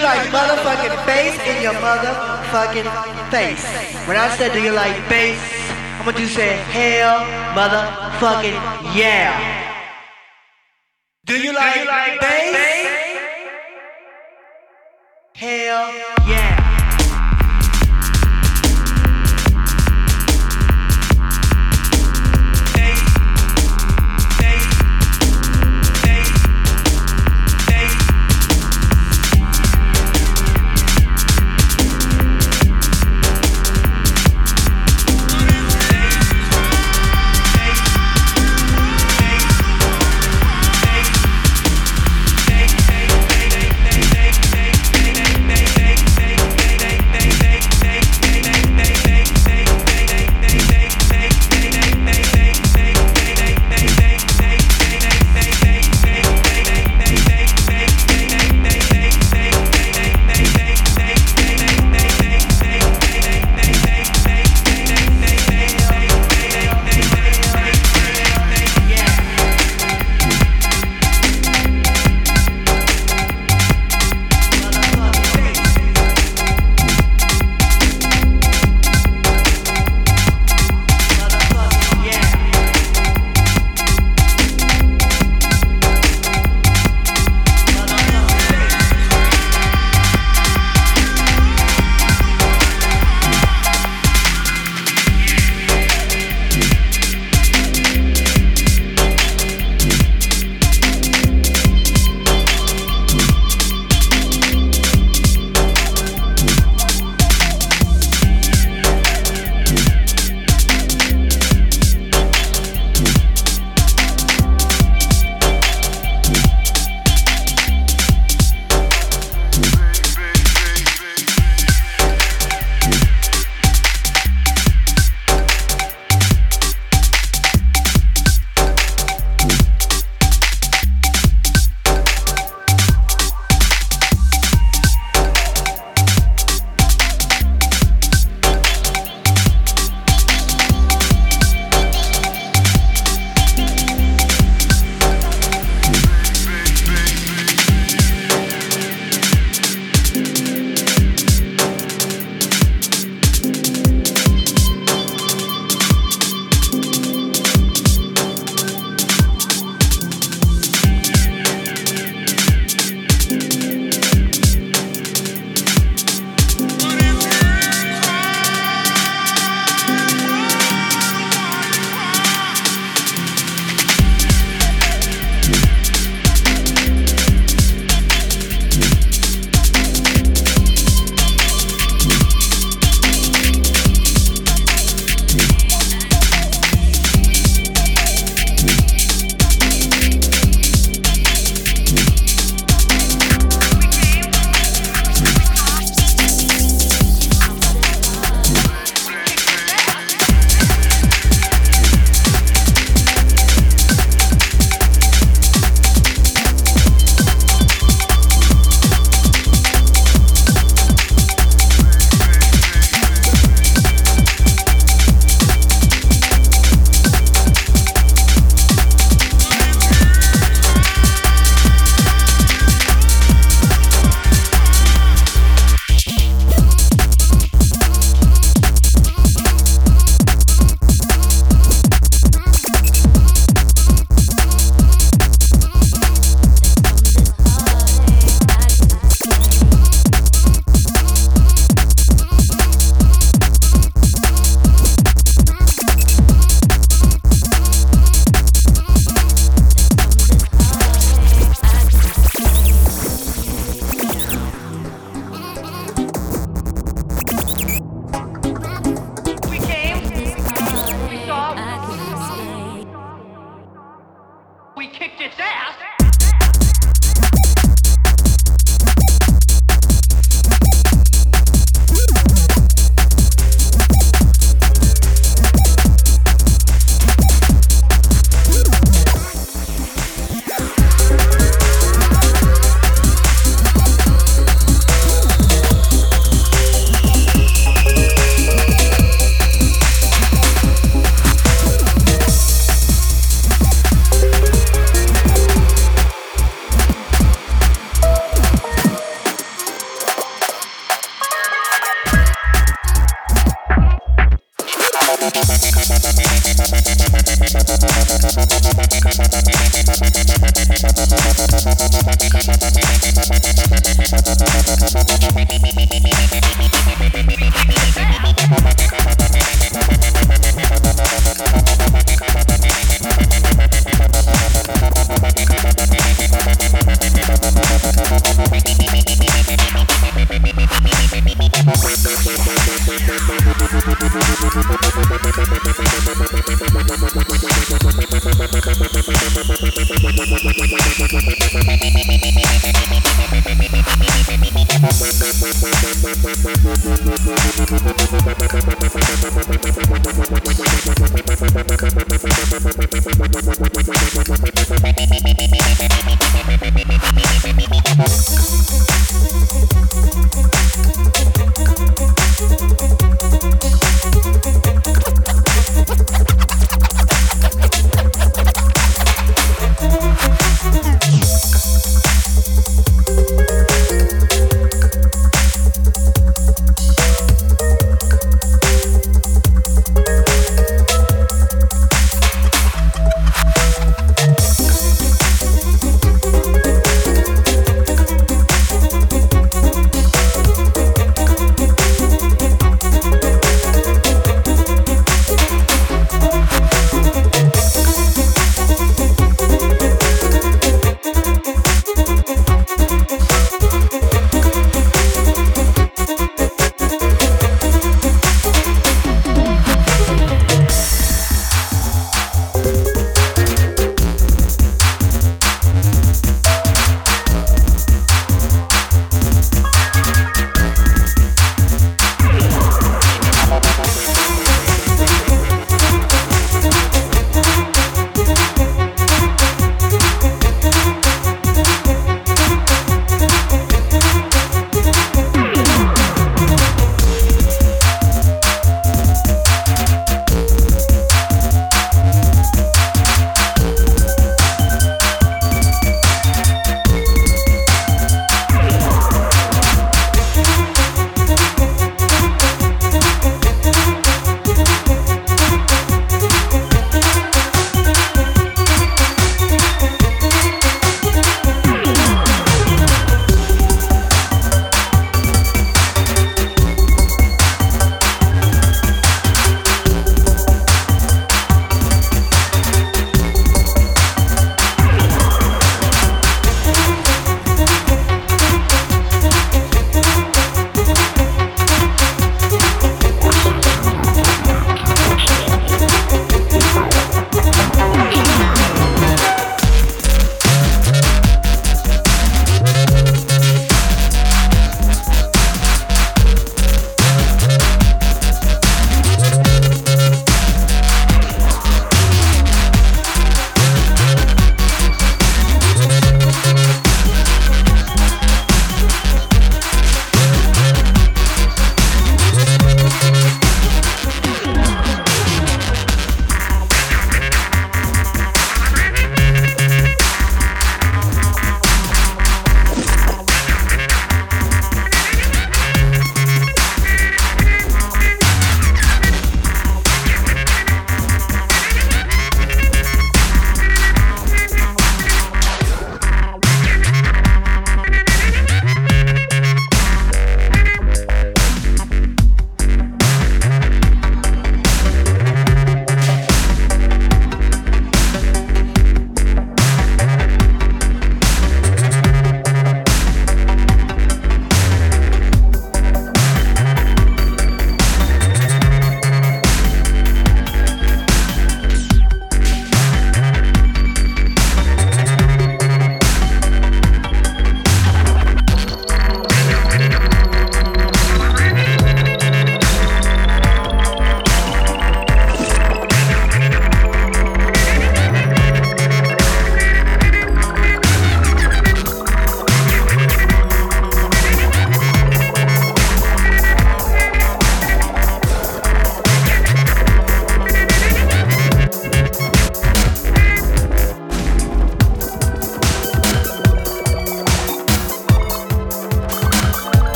you like motherfucking bass in your motherfucking face? When I said, do you like bass? I'm gonna say, hell, motherfucking yeah. Do you like, do you like bass? bass? Hell yeah.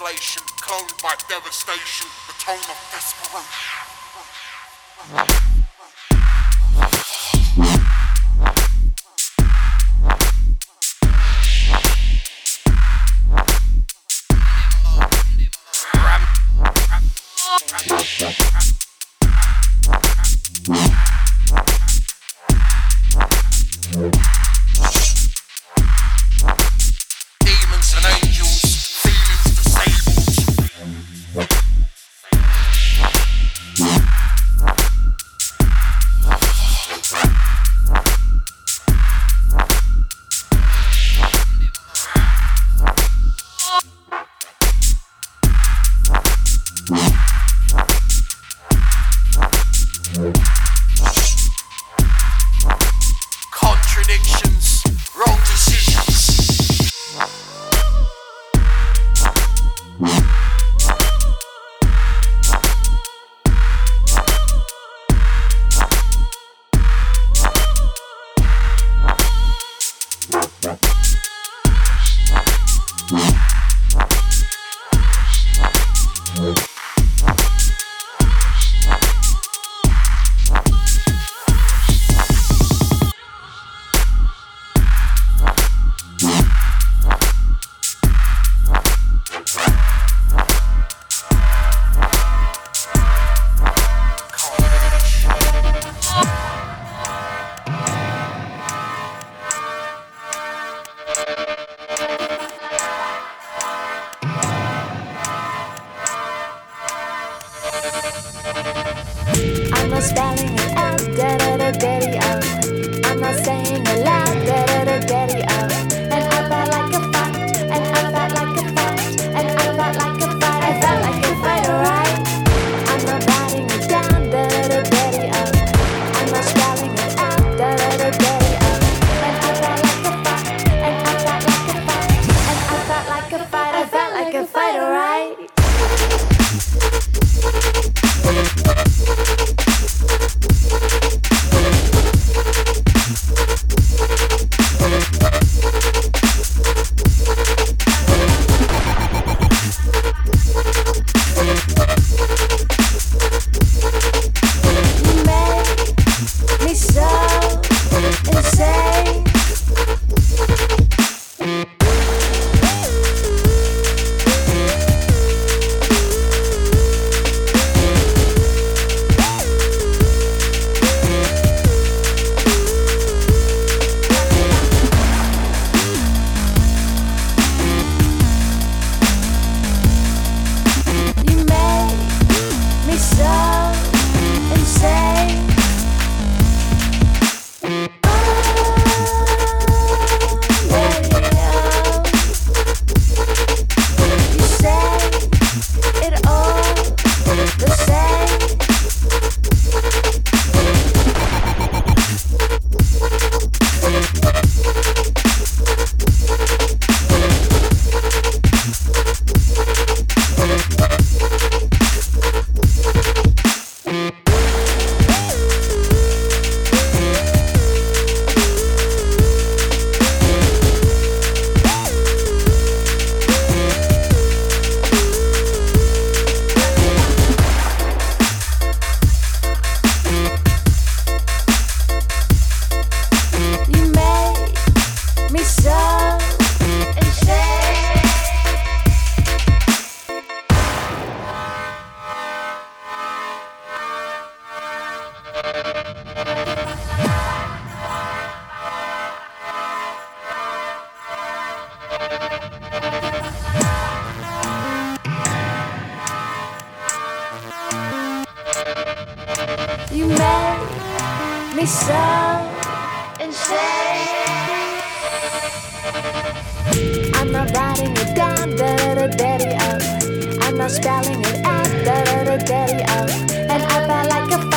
By legislation, cloned by devastation, the tone of desperation. Demons no spelling it out. Da da da daily off. Oh. And I felt like a